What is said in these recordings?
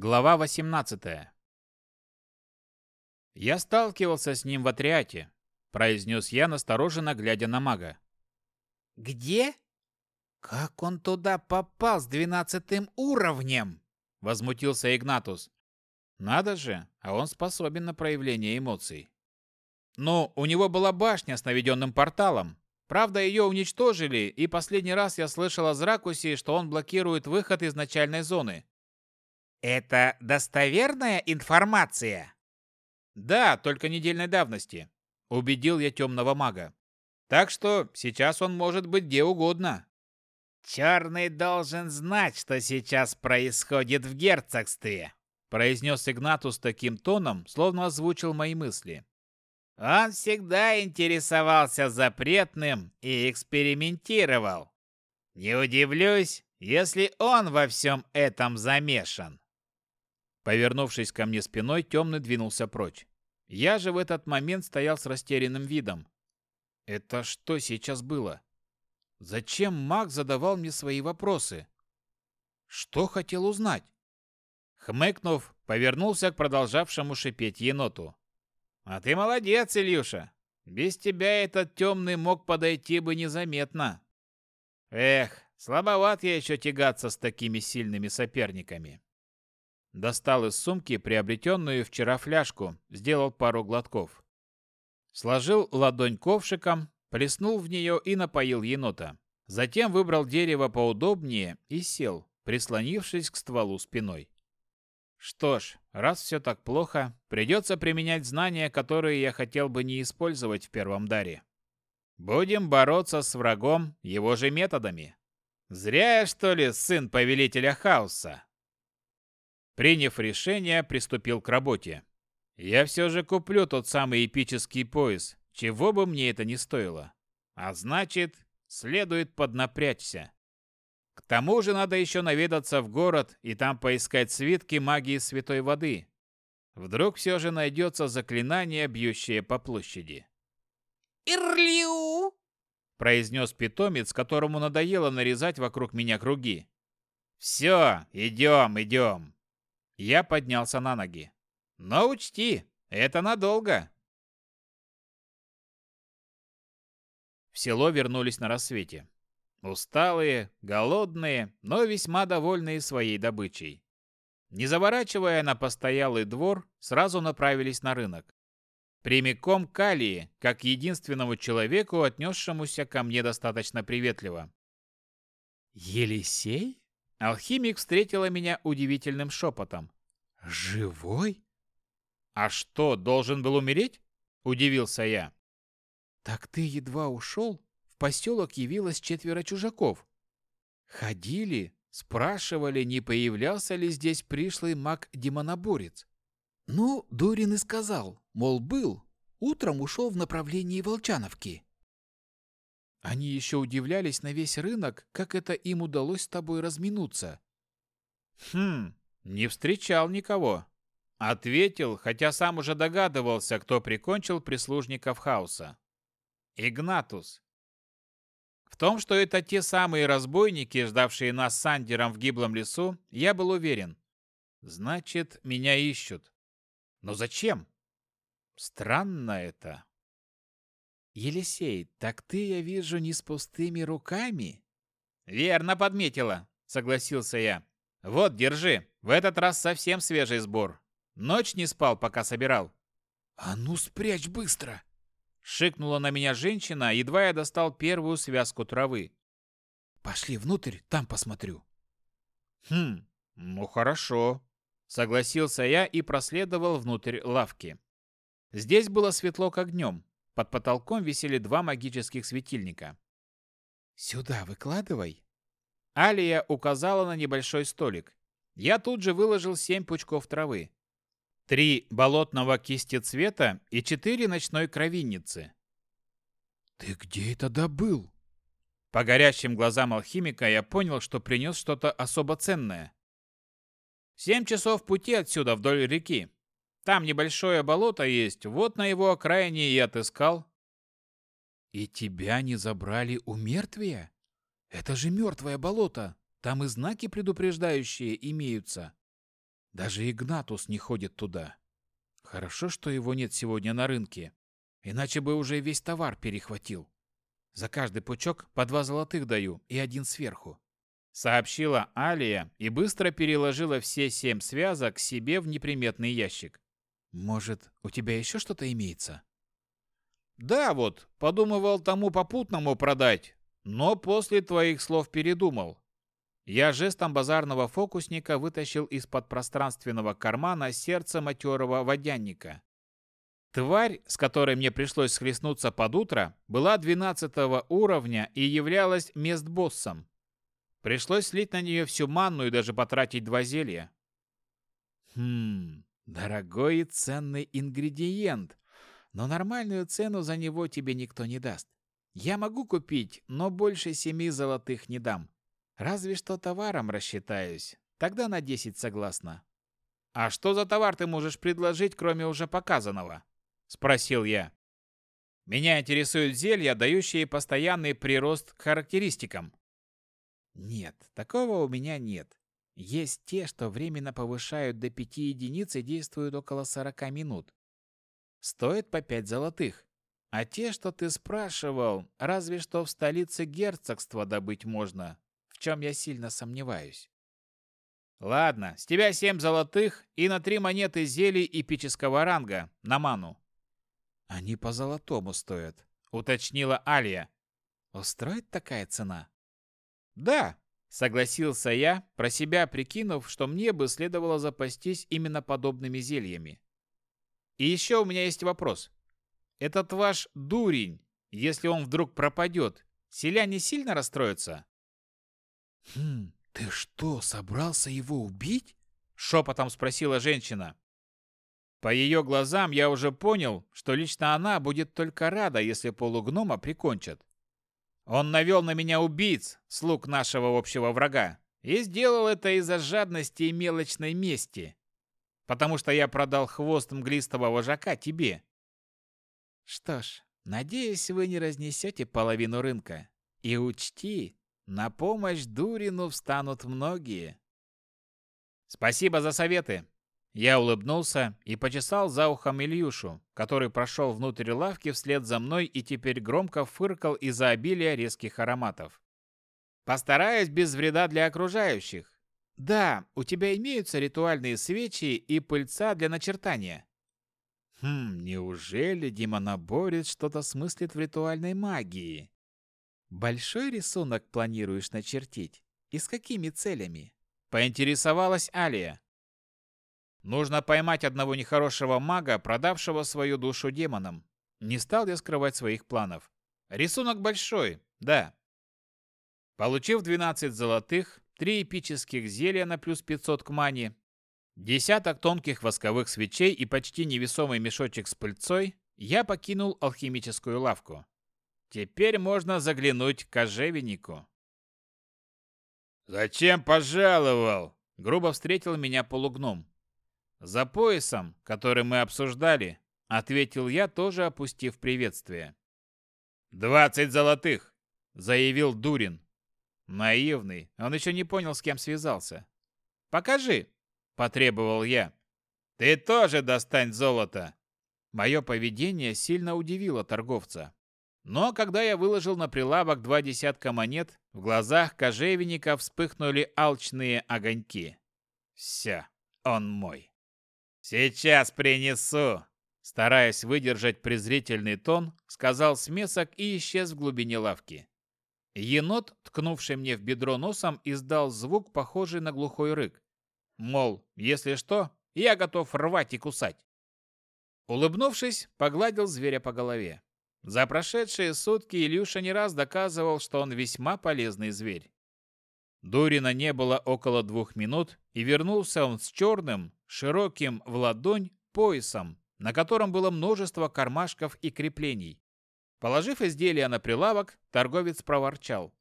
Глава 18. Я сталкивался с ним в отряде, произнес я, настороженно глядя на мага. Где? Как он туда попал с двенадцатым уровнем? Возмутился Игнатус. Надо же, а он способен на проявление эмоций. Ну, у него была башня с наведенным порталом. Правда, ее уничтожили, и последний раз я слышал о Зракусе, что он блокирует выход из начальной зоны. Это достоверная информация? Да, только недельной давности. Убедил я темного мага. Так что сейчас он может быть где угодно. Черный должен знать, что сейчас происходит в герцогстве, произнес Игнатус таким тоном, словно озвучил мои мысли. Он всегда интересовался запретным и экспериментировал. Не удивлюсь, если он во всем этом замешан. Повернувшись ко мне спиной, темный двинулся прочь. Я же в этот момент стоял с растерянным видом. Это что сейчас было? Зачем маг задавал мне свои вопросы? Что хотел узнать? Хмыкнув, повернулся к продолжавшему шипеть еноту. А ты молодец, Илюша. Без тебя этот темный мог подойти бы незаметно. Эх, слабоват я еще тягаться с такими сильными соперниками. Достал из сумки приобретенную вчера фляжку, сделал пару глотков. Сложил ладонь ковшиком, плеснул в нее и напоил енота. Затем выбрал дерево поудобнее и сел, прислонившись к стволу спиной. Что ж, раз все так плохо, придется применять знания, которые я хотел бы не использовать в первом даре. Будем бороться с врагом его же методами. Зря я, что ли, сын повелителя хаоса? Приняв решение, приступил к работе. Я все же куплю тот самый эпический пояс, чего бы мне это ни стоило. А значит, следует поднапрячься. К тому же надо еще наведаться в город и там поискать свитки магии святой воды. Вдруг все же найдется заклинание, бьющее по площади. «Ирлиу!» – произнес питомец, которому надоело нарезать вокруг меня круги. «Все, идем, идем!» Я поднялся на ноги. «Но учти, это надолго!» В село вернулись на рассвете. Усталые, голодные, но весьма довольные своей добычей. Не заворачивая на постоялый двор, сразу направились на рынок. Прямиком к Алии, как единственному человеку, отнесшемуся ко мне достаточно приветливо. «Елисей?» Алхимик встретила меня удивительным шепотом. «Живой?» «А что, должен был умереть?» – удивился я. «Так ты едва ушел, поселок явилось четверо чужаков. Ходили, спрашивали, не появлялся ли здесь пришлый маг-демоноборец. Ну, Дурин и сказал, мол, был. Утром ушел в направлении Волчановки. Они еще удивлялись на весь рынок, как это им удалось с тобой разминуться. Хм, не встречал никого. Ответил, хотя сам уже догадывался, кто прикончил прислужников хаоса. Игнатус. В том, что это те самые разбойники, ждавшие нас с Андером в гиблом лесу, я был уверен. Значит, меня ищут. Но зачем? Странно это. Елисей, так ты, я вижу, не с пустыми руками? Верно подметила, согласился я. Вот, держи. В этот раз совсем свежий сбор. Ночь не спал, пока собирал. А ну спрячь быстро, Шикнула на меня женщина, едва я достал первую связку травы. «Пошли внутрь, там посмотрю». «Хм, ну хорошо», — согласился я и проследовал внутрь лавки. Здесь было светло, как днем. Под потолком висели два магических светильника. «Сюда выкладывай». Алия указала на небольшой столик. Я тут же выложил семь пучков травы три болотного кисти цвета и четыре ночной кровинницы. «Ты где это добыл?» По горящим глазам алхимика я понял, что принес что-то особо ценное. Семь часов пути отсюда вдоль реки. Там небольшое болото есть, вот на его окраине и отыскал. И тебя не забрали у мертвия? Это же мертвое болото. Там и знаки предупреждающие имеются. Даже Игнатус не ходит туда. Хорошо, что его нет сегодня на рынке, иначе бы уже весь товар перехватил. За каждый пучок по два золотых даю и один сверху. Сообщила Алия и быстро переложила все семь связок себе в неприметный ящик. Может, у тебя еще что-то имеется? Да, вот, подумывал тому попутному продать, но после твоих слов передумал. Я жестом базарного фокусника вытащил из-под пространственного кармана сердце матерого водянника. Тварь, с которой мне пришлось схлестнуться под утро, была 12 уровня и являлась мест-боссом. Пришлось слить на нее всю манну и даже потратить два зелья. Хм, дорогой и ценный ингредиент, но нормальную цену за него тебе никто не даст. Я могу купить, но больше семи золотых не дам. Разве что товаром рассчитаюсь. Тогда на десять согласна. А что за товар ты можешь предложить, кроме уже показанного? спросил я. Меня интересуют зелья, дающие постоянный прирост к характеристикам. Нет, такого у меня нет. Есть те, что временно повышают до 5 единиц и действуют около 40 минут. Стоит по 5 золотых. А те, что ты спрашивал, разве что в столице герцогства добыть можно, в чем я сильно сомневаюсь. Ладно, с тебя 7 золотых и на 3 монеты зелий эпического ранга, на ману. Они по золотому стоят, уточнила Алия. Устроит такая цена? «Да», — согласился я, про себя прикинув, что мне бы следовало запастись именно подобными зельями. «И еще у меня есть вопрос. Этот ваш дурень, если он вдруг пропадет, селяне сильно расстроятся?» «Хм, ты что, собрался его убить?» — шепотом спросила женщина. По ее глазам я уже понял, что лично она будет только рада, если полугнома прикончат. Он навел на меня убийц, слуг нашего общего врага, и сделал это из-за жадности и мелочной мести, потому что я продал хвост мглистого вожака тебе. Что ж, надеюсь, вы не разнесете половину рынка. И учти, на помощь Дурину встанут многие. Спасибо за советы. Я улыбнулся и почесал за ухом Ильюшу, который прошел внутрь лавки вслед за мной и теперь громко фыркал из-за обилия резких ароматов. Постараюсь без вреда для окружающих. Да, у тебя имеются ритуальные свечи и пыльца для начертания. Хм, неужели демоноборец что-то смыслит в ритуальной магии? Большой рисунок планируешь начертить? И с какими целями? Поинтересовалась Алия. Нужно поймать одного нехорошего мага, продавшего свою душу демонам. Не стал я скрывать своих планов. Рисунок большой, да. Получив 12 золотых, 3 эпических зелья на плюс 500 к мане, десяток тонких восковых свечей и почти невесомый мешочек с пыльцой, я покинул алхимическую лавку. Теперь можно заглянуть к кожевеннику. «Зачем пожаловал?» — грубо встретил меня полугном. «За поясом, который мы обсуждали», — ответил я, тоже опустив приветствие. «Двадцать золотых!» — заявил Дурин. Наивный, он еще не понял, с кем связался. «Покажи!» — потребовал я. «Ты тоже достань золото!» Мое поведение сильно удивило торговца. Но когда я выложил на прилавок два десятка монет, в глазах кожевенника вспыхнули алчные огоньки. Все, он мой. «Сейчас принесу!» Стараясь выдержать презрительный тон, сказал смесок и исчез в глубине лавки. Енот, ткнувший мне в бедро носом, издал звук, похожий на глухой рык. Мол, если что, я готов рвать и кусать. Улыбнувшись, погладил зверя по голове. За прошедшие сутки Илюша не раз доказывал, что он весьма полезный зверь. Дурина не было около двух минут, и вернулся он с черным, широким в ладонь поясом, на котором было множество кармашков и креплений. Положив изделие на прилавок, торговец проворчал.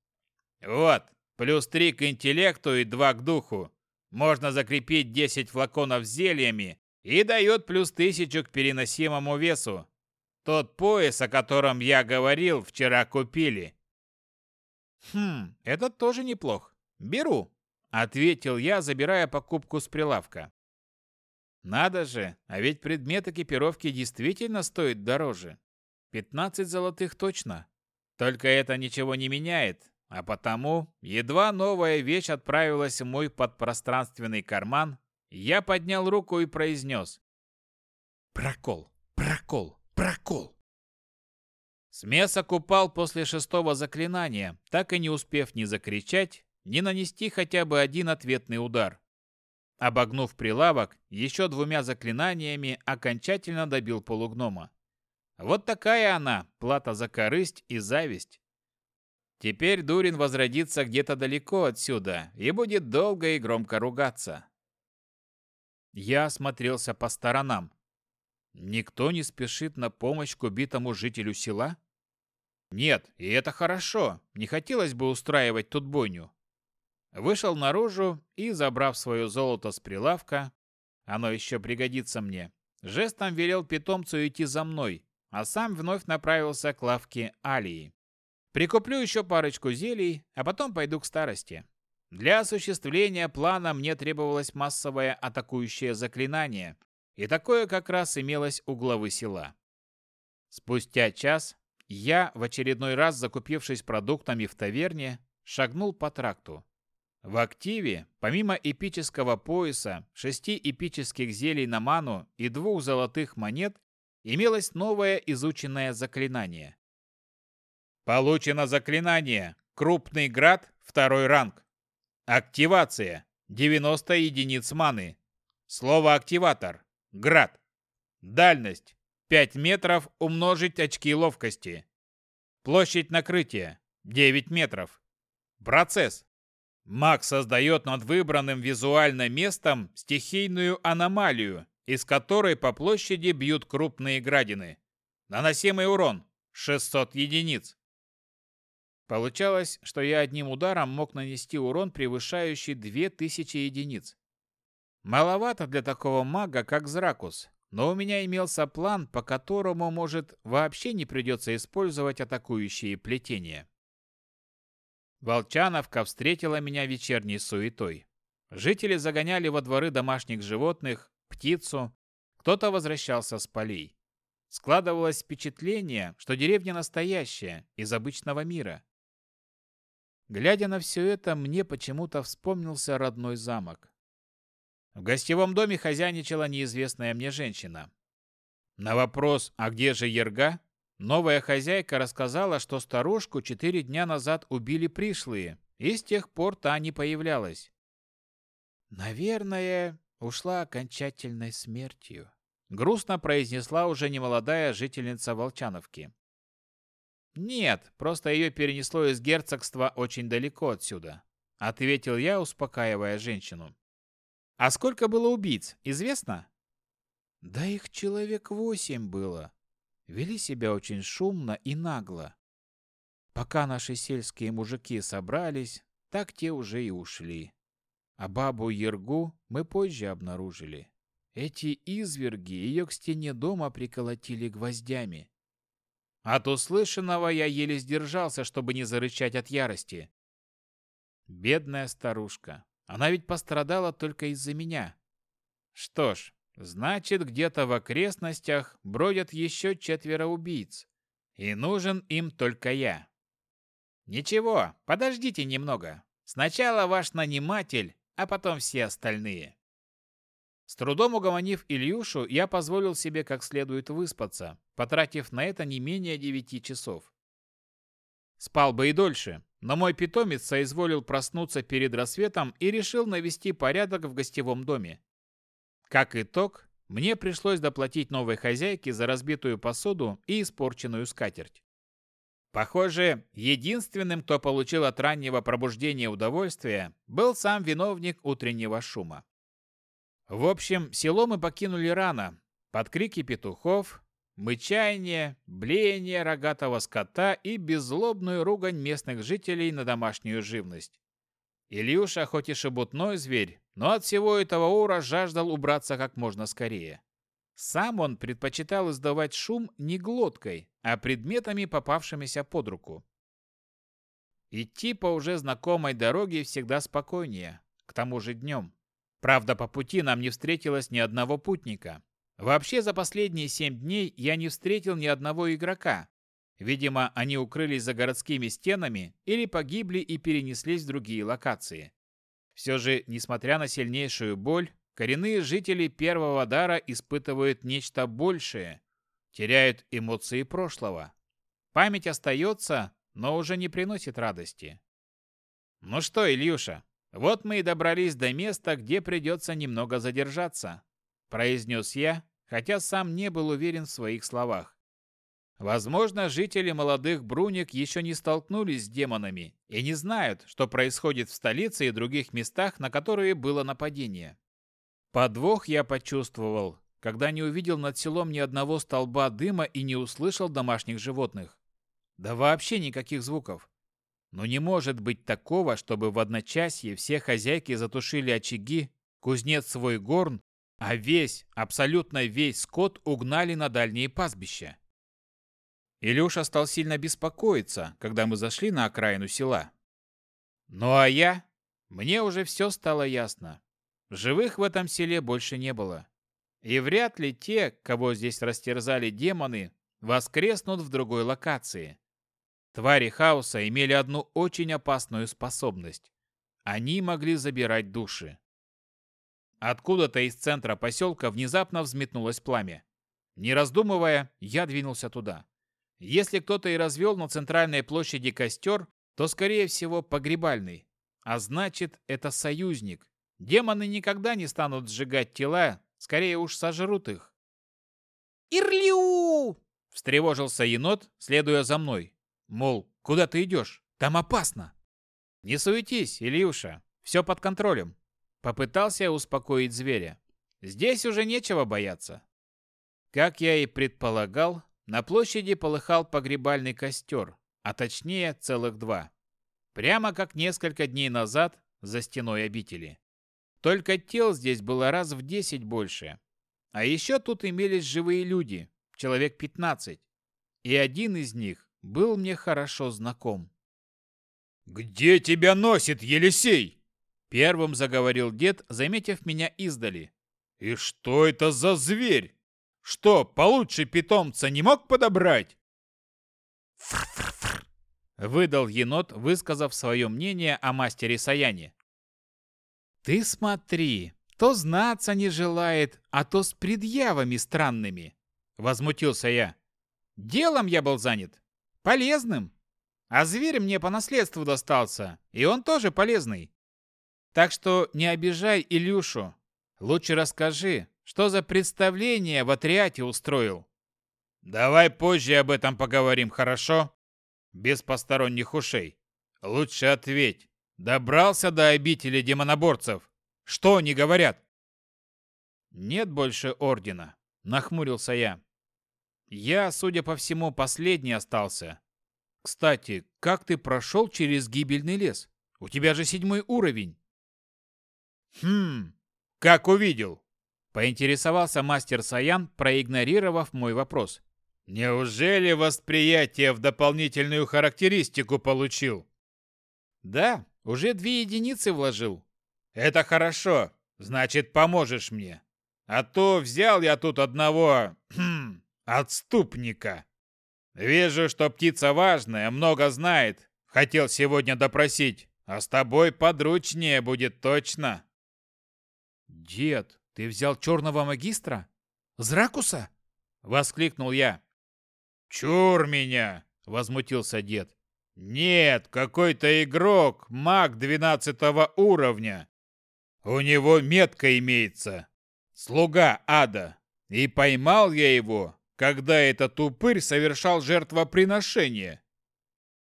«Вот, плюс три к интеллекту и два к духу. Можно закрепить 10 флаконов с зельями и дает плюс тысячу к переносимому весу. Тот пояс, о котором я говорил, вчера купили». «Хм, это тоже неплох. Беру», — ответил я, забирая покупку с прилавка. Надо же, а ведь предмет экипировки действительно стоит дороже. 15 золотых точно. Только это ничего не меняет, а потому, едва новая вещь отправилась в мой подпространственный карман, я поднял руку и произнес. «Прокол! Прокол! Прокол!» Смесок упал после шестого заклинания, так и не успев ни закричать, ни нанести хотя бы один ответный удар. Обогнув прилавок, еще двумя заклинаниями окончательно добил полугнома. Вот такая она, плата за корысть и зависть. Теперь Дурин возродится где-то далеко отсюда и будет долго и громко ругаться. Я осмотрелся по сторонам. Никто не спешит на помощь к убитому жителю села? Нет, и это хорошо. Не хотелось бы устраивать тут бойню. Вышел наружу и, забрав свое золото с прилавка, оно еще пригодится мне, жестом велел питомцу идти за мной, а сам вновь направился к лавке Алии. Прикуплю еще парочку зелий, а потом пойду к старости. Для осуществления плана мне требовалось массовое атакующее заклинание, и такое как раз имелось у главы села. Спустя час я, в очередной раз закупившись продуктами в таверне, шагнул по тракту. В активе, помимо эпического пояса, шести эпических зелий на ману и двух золотых монет, имелось новое изученное заклинание. Получено заклинание «Крупный град» второй ранг. Активация. 90 единиц маны. Слово «активатор». Град. Дальность. 5 метров умножить очки ловкости. Площадь накрытия. 9 метров. Процесс. Маг создает над выбранным визуальным местом стихийную аномалию, из которой по площади бьют крупные градины. Наносимый урон – 600 единиц. Получалось, что я одним ударом мог нанести урон, превышающий 2000 единиц. Маловато для такого мага, как Зракус, но у меня имелся план, по которому, может, вообще не придется использовать атакующие плетения. Волчановка встретила меня вечерней суетой. Жители загоняли во дворы домашних животных, птицу, кто-то возвращался с полей. Складывалось впечатление, что деревня настоящая, из обычного мира. Глядя на все это, мне почему-то вспомнился родной замок. В гостевом доме хозяйничала неизвестная мне женщина. На вопрос «А где же Ерга?» Новая хозяйка рассказала, что старушку четыре дня назад убили пришлые, и с тех пор та не появлялась. «Наверное, ушла окончательной смертью», — грустно произнесла уже немолодая жительница Волчановки. «Нет, просто ее перенесло из герцогства очень далеко отсюда», — ответил я, успокаивая женщину. «А сколько было убийц, известно?» «Да их человек восемь было», вели себя очень шумно и нагло. Пока наши сельские мужики собрались, так те уже и ушли. А бабу Ергу мы позже обнаружили. Эти изверги ее к стене дома приколотили гвоздями. От услышанного я еле сдержался, чтобы не зарычать от ярости. Бедная старушка. Она ведь пострадала только из-за меня. Что ж, Значит, где-то в окрестностях бродят еще четверо убийц. И нужен им только я. Ничего, подождите немного. Сначала ваш наниматель, а потом все остальные. С трудом угомонив Ильюшу, я позволил себе как следует выспаться, потратив на это не менее девяти часов. Спал бы и дольше, но мой питомец соизволил проснуться перед рассветом и решил навести порядок в гостевом доме. Как итог, мне пришлось доплатить новой хозяйке за разбитую посуду и испорченную скатерть. Похоже, единственным, кто получил от раннего пробуждения удовольствие, был сам виновник утреннего шума. В общем, село мы покинули рано, под крики петухов, мычание, блеяние рогатого скота и беззлобную ругань местных жителей на домашнюю живность. Ильюша хоть и шебутной зверь, но от всего этого ура жаждал убраться как можно скорее. Сам он предпочитал издавать шум не глоткой, а предметами, попавшимися под руку. Идти по уже знакомой дороге всегда спокойнее, к тому же днем. Правда, по пути нам не встретилось ни одного путника. Вообще, за последние семь дней я не встретил ни одного игрока. Видимо, они укрылись за городскими стенами или погибли и перенеслись в другие локации. Все же, несмотря на сильнейшую боль, коренные жители первого дара испытывают нечто большее, теряют эмоции прошлого. Память остается, но уже не приносит радости. Ну что, Ильюша, вот мы и добрались до места, где придется немного задержаться, произнес я, хотя сам не был уверен в своих словах. Возможно, жители молодых Бруник еще не столкнулись с демонами и не знают, что происходит в столице и других местах, на которые было нападение. Подвох я почувствовал, когда не увидел над селом ни одного столба дыма и не услышал домашних животных. Да вообще никаких звуков. Но не может быть такого, чтобы в одночасье все хозяйки затушили очаги, кузнец свой горн, а весь, абсолютно весь скот угнали на дальние пастбища. Илюша стал сильно беспокоиться, когда мы зашли на окраину села. Ну а я? Мне уже все стало ясно. Живых в этом селе больше не было. И вряд ли те, кого здесь растерзали демоны, воскреснут в другой локации. Твари хаоса имели одну очень опасную способность. Они могли забирать души. Откуда-то из центра поселка внезапно взметнулось пламя. Не раздумывая, я двинулся туда. Если кто-то и развел на центральной площади костер, то, скорее всего, погребальный. А значит, это союзник. Демоны никогда не станут сжигать тела, скорее уж сожрут их. «Ирлиу!» – встревожился енот, следуя за мной. Мол, куда ты идешь? Там опасно. Не суетись, Ильюша, все под контролем. Попытался успокоить зверя. Здесь уже нечего бояться. Как я и предполагал, на площади полыхал погребальный костер, а точнее целых два. Прямо как несколько дней назад за стеной обители. Только тел здесь было раз в десять больше. А еще тут имелись живые люди, человек пятнадцать. И один из них был мне хорошо знаком. «Где тебя носит, Елисей?» Первым заговорил дед, заметив меня издали. «И что это за зверь? Что, получше питомца не мог подобрать?» Выдал енот, высказав свое мнение о мастере Саяне. «Ты смотри, то знаться не желает, а то с предъявами странными!» Возмутился я. «Делом я был занят, полезным. А зверь мне по наследству достался, и он тоже полезный. Так что не обижай Илюшу. Лучше расскажи, что за представление в отряде устроил? Давай позже об этом поговорим, хорошо? Без посторонних ушей. Лучше ответь. Добрался до обители демоноборцев. Что они говорят? Нет больше ордена, нахмурился я. Я, судя по всему, последний остался. Кстати, как ты прошел через гибельный лес? У тебя же седьмой уровень. Хм, как увидел? Поинтересовался мастер Саян, проигнорировав мой вопрос. Неужели восприятие в дополнительную характеристику получил? Да, уже две единицы вложил. Это хорошо. Значит, поможешь мне. А то взял я тут одного хм, отступника. Вижу, что птица важная, много знает. Хотел сегодня допросить, а с тобой подручнее будет точно. «Дед, ты взял черного магистра? Зракуса?» — воскликнул я. «Чур меня!» — возмутился дед. «Нет, какой-то игрок, маг двенадцатого уровня. У него метка имеется. Слуга ада. И поймал я его, когда этот упырь совершал жертвоприношение.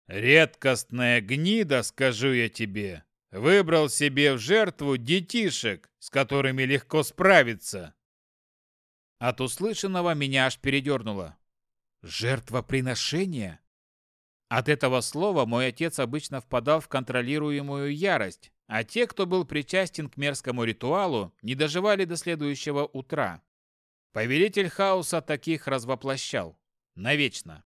Редкостная гнида, скажу я тебе, выбрал себе в жертву детишек, с которыми легко справиться. От услышанного меня аж передернуло. Жертвоприношение? От этого слова мой отец обычно впадал в контролируемую ярость, а те, кто был причастен к мерзкому ритуалу, не доживали до следующего утра. Повелитель хаоса таких развоплощал. Навечно.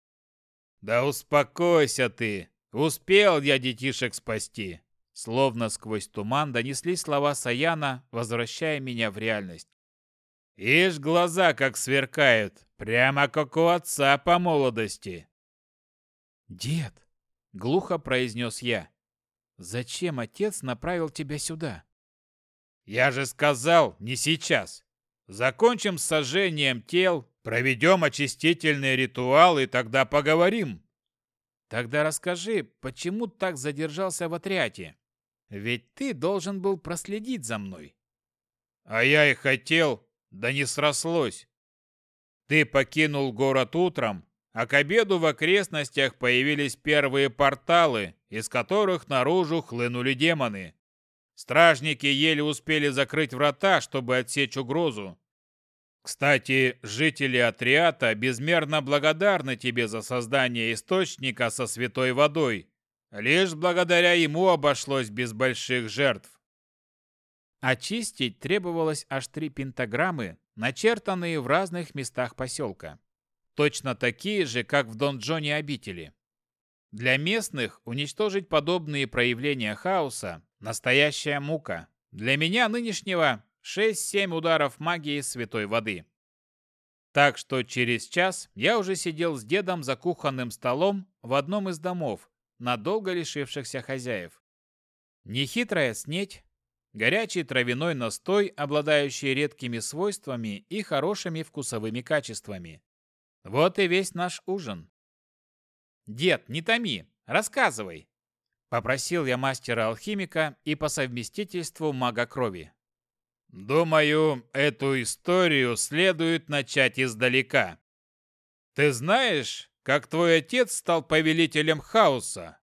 «Да успокойся ты! Успел я детишек спасти! Словно сквозь туман донеслись слова Саяна, возвращая меня в реальность. «Ишь, глаза как сверкают, прямо как у отца по молодости!» «Дед!» — глухо произнес я. «Зачем отец направил тебя сюда?» «Я же сказал, не сейчас. Закончим с сожжением тел, проведем очистительный ритуал и тогда поговорим». «Тогда расскажи, почему так задержался в отряде?» Ведь ты должен был проследить за мной. А я и хотел, да не срослось. Ты покинул город утром, а к обеду в окрестностях появились первые порталы, из которых наружу хлынули демоны. Стражники еле успели закрыть врата, чтобы отсечь угрозу. Кстати, жители Атриата безмерно благодарны тебе за создание источника со святой водой, Лишь благодаря ему обошлось без больших жертв. Очистить требовалось аж три пентаграммы, начертанные в разных местах поселка. Точно такие же, как в донжоне обители. Для местных уничтожить подобные проявления хаоса – настоящая мука. Для меня нынешнего 6-7 ударов магии святой воды. Так что через час я уже сидел с дедом за кухонным столом в одном из домов, надолго лишившихся хозяев. Нехитрая снеть, горячий травяной настой, обладающий редкими свойствами и хорошими вкусовыми качествами. Вот и весь наш ужин. «Дед, не томи, рассказывай!» Попросил я мастера-алхимика и по совместительству мага крови. «Думаю, эту историю следует начать издалека. Ты знаешь, как твой отец стал повелителем хаоса?